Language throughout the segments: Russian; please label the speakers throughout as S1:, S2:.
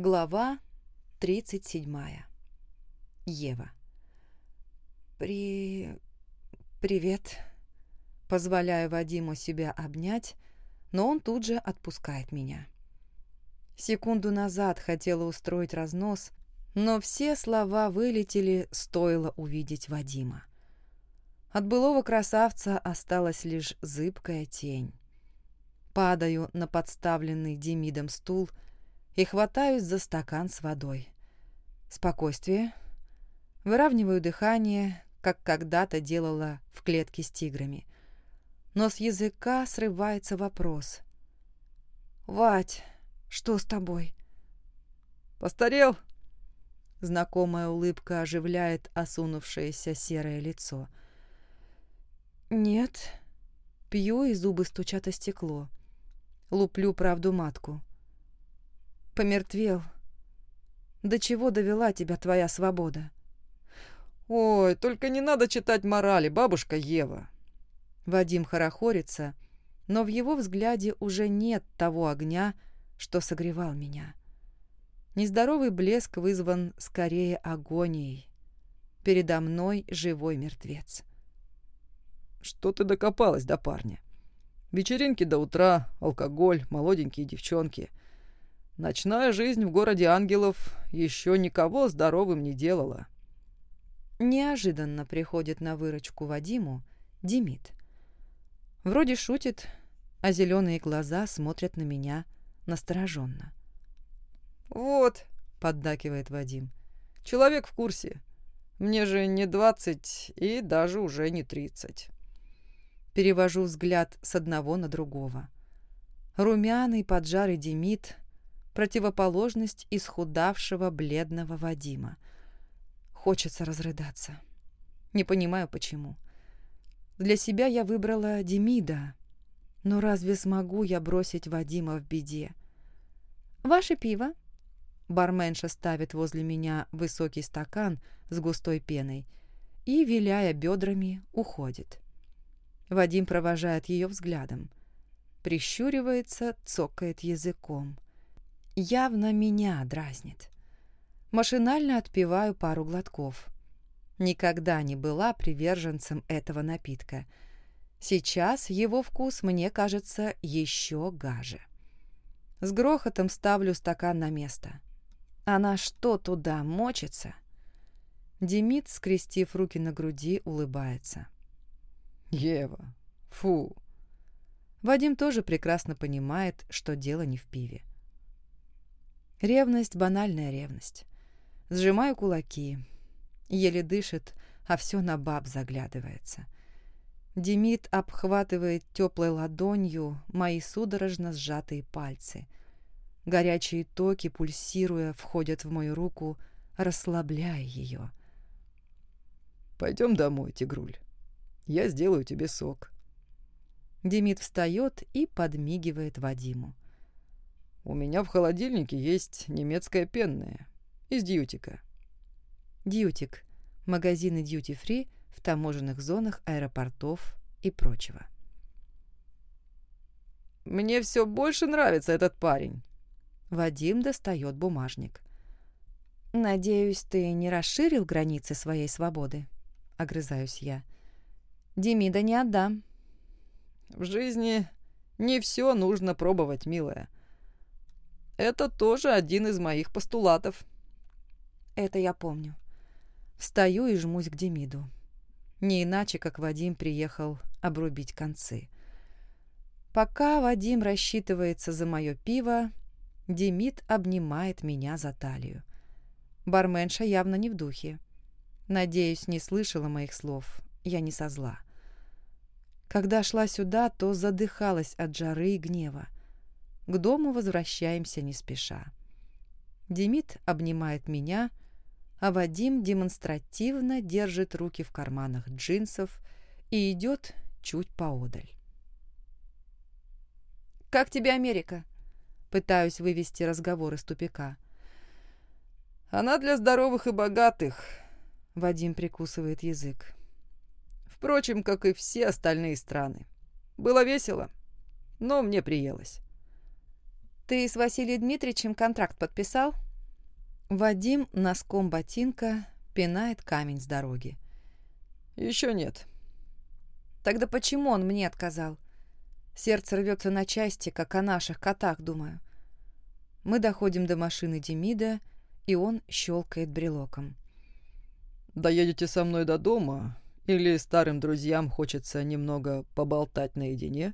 S1: Глава 37. Ева. «При... привет». Позволяю Вадиму себя обнять, но он тут же отпускает меня. Секунду назад хотела устроить разнос, но все слова вылетели, стоило увидеть Вадима. От былого красавца осталась лишь зыбкая тень. Падаю на подставленный Демидом стул и хватаюсь за стакан с водой. Спокойствие. Выравниваю дыхание, как когда-то делала в клетке с тиграми. Но с языка срывается вопрос. «Вать, что с тобой?»
S2: «Постарел?»
S1: Знакомая улыбка оживляет осунувшееся серое лицо. «Нет». Пью, и зубы стучат о стекло. Луплю правду матку. «Помертвел. До чего довела тебя твоя свобода?»
S2: «Ой, только не надо читать морали, бабушка Ева!»
S1: Вадим хорохорится, но в его взгляде уже нет того огня, что согревал меня. Нездоровый блеск вызван скорее агонией. Передо мной живой мертвец.
S2: «Что ты докопалась до парня? Вечеринки до утра, алкоголь, молоденькие девчонки. Ночная жизнь в городе ангелов еще никого здоровым не делала».
S1: Неожиданно приходит на выручку Вадиму Демид. Вроде шутит, а зеленые глаза смотрят на меня настороженно.
S2: «Вот», — поддакивает Вадим, — «человек в курсе. Мне же не двадцать и даже уже не тридцать».
S1: Перевожу взгляд с одного на другого. Румяный поджарый Демид — противоположность исхудавшего бледного Вадима. Хочется разрыдаться. Не понимаю, почему. Для себя я выбрала Демида, но разве смогу я бросить Вадима в беде? «Ваше пиво?» Барменша ставит возле меня высокий стакан с густой пеной и, виляя бедрами, уходит. Вадим провожает ее взглядом. Прищуривается, цокает языком. Явно меня дразнит. Машинально отпиваю пару глотков. Никогда не была приверженцем этого напитка. Сейчас его вкус мне кажется еще гаже. С грохотом ставлю стакан на место. Она что туда мочится? Демид, скрестив руки на груди, улыбается.
S2: «Ева, фу!»
S1: Вадим тоже прекрасно понимает, что дело не в пиве. Ревность — банальная ревность. Сжимаю кулаки. Еле дышит, а все на баб заглядывается. Демид обхватывает теплой ладонью мои судорожно сжатые пальцы — Горячие токи, пульсируя, входят в мою руку, расслабляя ее.
S2: «Пойдем домой, Тигруль. Я сделаю тебе сок».
S1: Демид встает и подмигивает Вадиму.
S2: «У меня в холодильнике есть немецкая пенная. Из Дьютика».
S1: Дьютик. Магазины дьюти-фри в таможенных зонах аэропортов и прочего.
S2: «Мне все больше нравится этот парень»,
S1: Вадим достает бумажник. «Надеюсь, ты не расширил границы своей свободы?» — огрызаюсь я. «Демида не отдам».
S2: «В жизни не все нужно пробовать, милая. Это тоже один из моих постулатов».
S1: «Это я помню. Встаю и жмусь к Демиду. Не иначе, как Вадим приехал обрубить концы. Пока Вадим рассчитывается за мое пиво, Демид обнимает меня за талию. Барменша явно не в духе. Надеюсь, не слышала моих слов. Я не со зла. Когда шла сюда, то задыхалась от жары и гнева. К дому возвращаемся не спеша. Демид обнимает меня, а Вадим демонстративно держит руки в карманах джинсов и идет чуть поодаль. «Как тебе Америка?» Пытаюсь вывести разговор из тупика.
S2: «Она для здоровых и богатых», —
S1: Вадим прикусывает язык.
S2: «Впрочем, как и все остальные страны. Было весело, но мне приелось».
S1: «Ты с Василием Дмитриевичем контракт подписал?» Вадим носком ботинка пинает камень с дороги.
S2: Еще нет.
S1: Тогда почему он мне отказал? Сердце рвется на части, как о наших котах, думаю. Мы доходим до машины Демида, и он щелкает брелоком.
S2: «Доедете со мной до дома, или старым друзьям хочется немного поболтать наедине?»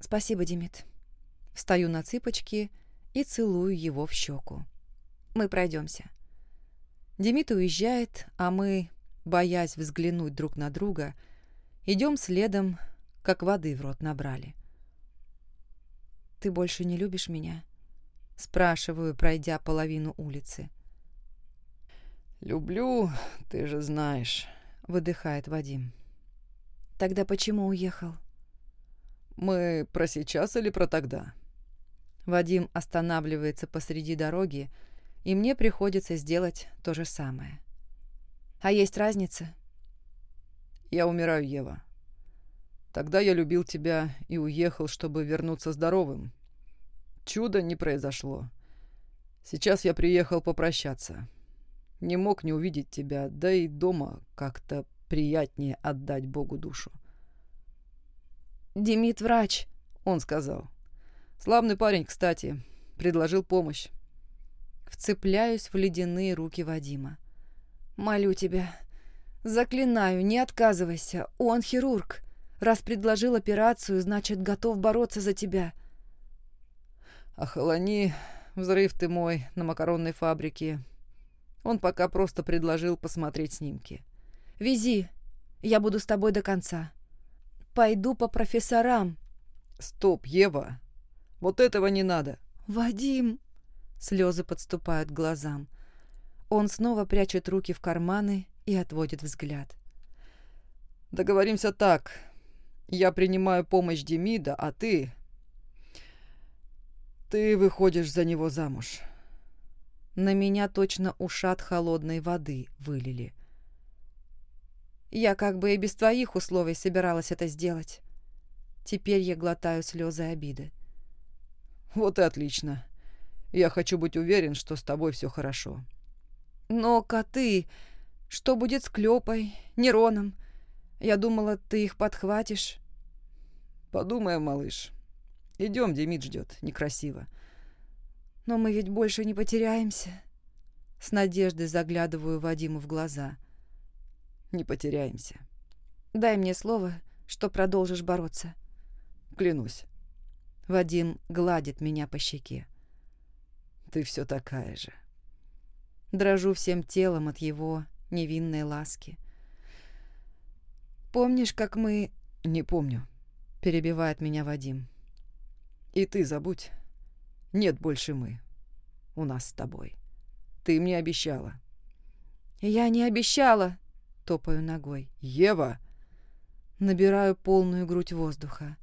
S1: «Спасибо, Демид». Встаю на цыпочки и целую его в щеку. Мы пройдемся. Демид уезжает, а мы, боясь взглянуть друг на друга, идем следом, как воды в рот набрали. «Ты больше не любишь меня?» Спрашиваю, пройдя половину улицы.
S2: «Люблю, ты же знаешь», — выдыхает Вадим.
S1: «Тогда почему уехал?»
S2: «Мы про сейчас или про тогда?»
S1: Вадим останавливается посреди дороги, и мне приходится сделать то же самое. «А есть разница?»
S2: «Я умираю, Ева. Тогда я любил тебя и уехал, чтобы вернуться здоровым. Чудо не произошло. Сейчас я приехал попрощаться. Не мог не увидеть тебя, да и дома как-то приятнее отдать Богу душу.
S1: «Демид врач», —
S2: он сказал. «Славный парень, кстати. Предложил помощь».
S1: Вцепляюсь в ледяные руки Вадима. «Молю тебя, заклинаю, не отказывайся. Он хирург. Раз предложил операцию, значит, готов бороться за тебя.
S2: Охолони, взрыв ты мой на макаронной фабрике. Он пока просто предложил посмотреть снимки.
S1: Вези, я буду с тобой до конца. Пойду по профессорам.
S2: Стоп, Ева, вот этого не надо.
S1: Вадим, слезы подступают к глазам. Он снова прячет руки в карманы и отводит взгляд.
S2: Договоримся так. Я принимаю помощь Демида, а ты ты выходишь за него замуж.
S1: На меня точно ушат холодной воды вылили. Я как бы и без твоих условий собиралась это сделать. Теперь я глотаю слезы обиды.
S2: Вот и отлично. Я хочу быть уверен, что с тобой все хорошо.
S1: Но коты... Что будет с Клёпой, Нероном? Я думала, ты их подхватишь.
S2: Подумаем, малыш. Идем, Демид ждет. Некрасиво.
S1: Но мы ведь больше не потеряемся. С надеждой заглядываю Вадиму в глаза.
S2: Не потеряемся.
S1: Дай мне слово, что продолжишь бороться.
S2: Клянусь.
S1: Вадим гладит меня по щеке.
S2: Ты все такая же.
S1: Дрожу всем телом от его невинной ласки. Помнишь, как мы...
S2: Не помню. Перебивает меня Вадим. И ты забудь. Нет больше мы. У нас с тобой. Ты мне обещала.
S1: Я не обещала. Топаю ногой.
S2: Ева!
S1: Набираю полную грудь воздуха.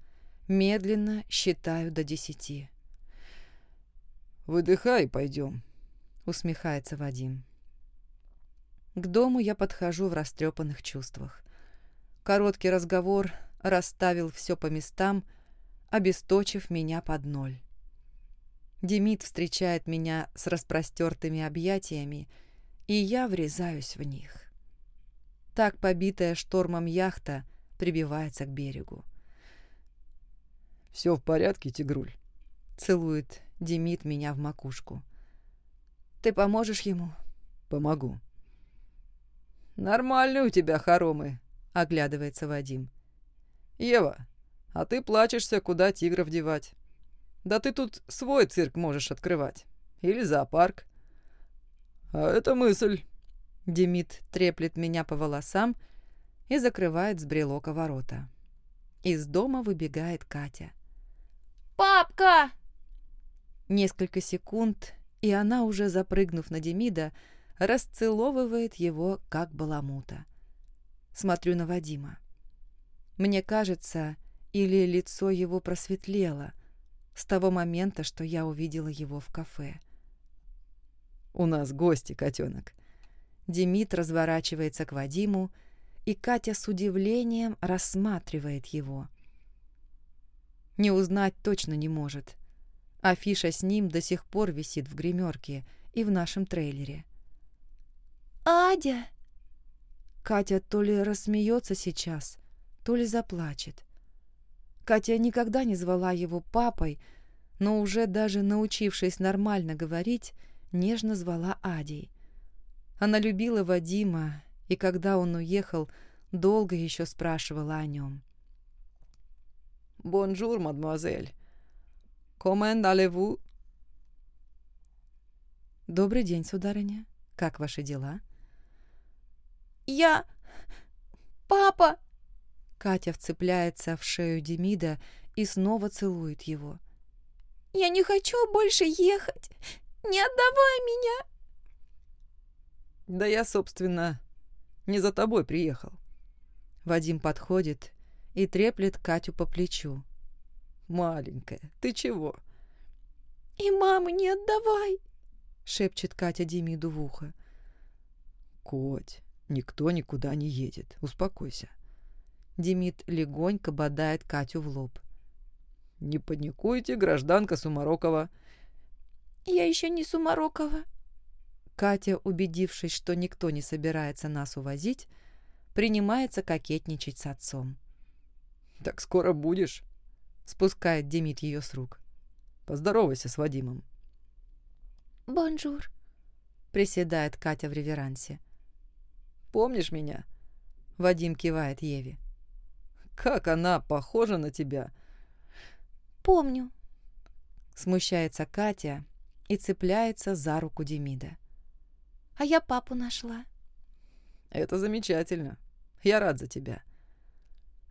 S1: Медленно считаю до десяти.
S2: «Выдыхай, пойдем», —
S1: усмехается Вадим. К дому я подхожу в растрепанных чувствах. Короткий разговор расставил все по местам, обесточив меня под ноль. Демид встречает меня с распростертыми объятиями, и я врезаюсь в них. Так побитая штормом яхта прибивается к берегу.
S2: «Все в порядке, тигруль?»
S1: — целует Демид меня в макушку. «Ты поможешь ему?»
S2: «Помогу». «Нормальные у тебя хоромы», — оглядывается Вадим. «Ева, а ты плачешься, куда тигров девать. Да ты тут свой цирк можешь открывать. Или зоопарк. А это мысль.
S1: Демид треплет меня по волосам и закрывает с брелока ворота. Из дома выбегает Катя.
S3: «Папка!»
S1: Несколько секунд, и она, уже запрыгнув на Демида, расцеловывает его, как баламута. Смотрю на Вадима. Мне кажется, или лицо его просветлело с того момента, что я увидела его в кафе.
S2: «У нас гости, котенок».
S1: Демид разворачивается к Вадиму, и Катя с удивлением рассматривает его. Не узнать точно не может. Афиша с ним до сих пор висит в гримерке, и в нашем трейлере.
S3: «Адя!»
S1: Катя то ли рассмеется сейчас, то ли заплачет. Катя никогда не звала его папой, но уже даже научившись нормально говорить, нежно звала Адей. Она любила Вадима, и когда он уехал, долго еще спрашивала о нем.
S2: «Bonjour, mademoiselle. Comment allez-vous?»
S1: «Добрый день, сударыня. Как ваши дела?»
S3: «Я... Папа!»
S1: Катя вцепляется в шею Демида и снова целует его.
S3: «Я не хочу больше ехать! Не отдавай меня!»
S2: «Да я, собственно, не за тобой приехал».
S1: Вадим подходит и треплет Катю по плечу.
S2: «Маленькая, ты чего?»
S3: «И маму не отдавай!»
S1: шепчет Катя Демиду в ухо.
S2: «Коть, никто никуда не едет. Успокойся».
S1: Демид легонько бодает Катю в лоб.
S2: «Не паникуйте, гражданка Сумарокова».
S3: «Я еще не Сумарокова».
S1: Катя, убедившись, что никто не собирается нас увозить, принимается кокетничать с отцом.
S2: «Так скоро будешь?»
S1: — спускает Демид ее с рук.
S2: «Поздоровайся с Вадимом».
S3: «Bonjour», —
S1: приседает Катя в реверансе.
S2: «Помнишь меня?»
S1: — Вадим кивает Еве.
S2: «Как она похожа на тебя!»
S3: «Помню», —
S1: смущается Катя и цепляется за руку Демида.
S3: «А я папу нашла».
S2: «Это замечательно. Я рад за тебя».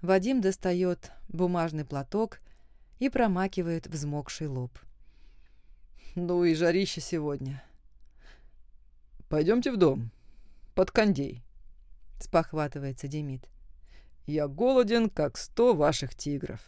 S1: Вадим достает бумажный платок и промакивает взмокший лоб.
S2: Ну и жарище сегодня. Пойдемте в дом. Под кондей.
S1: Спохватывается Демид.
S2: Я голоден, как сто ваших тигров.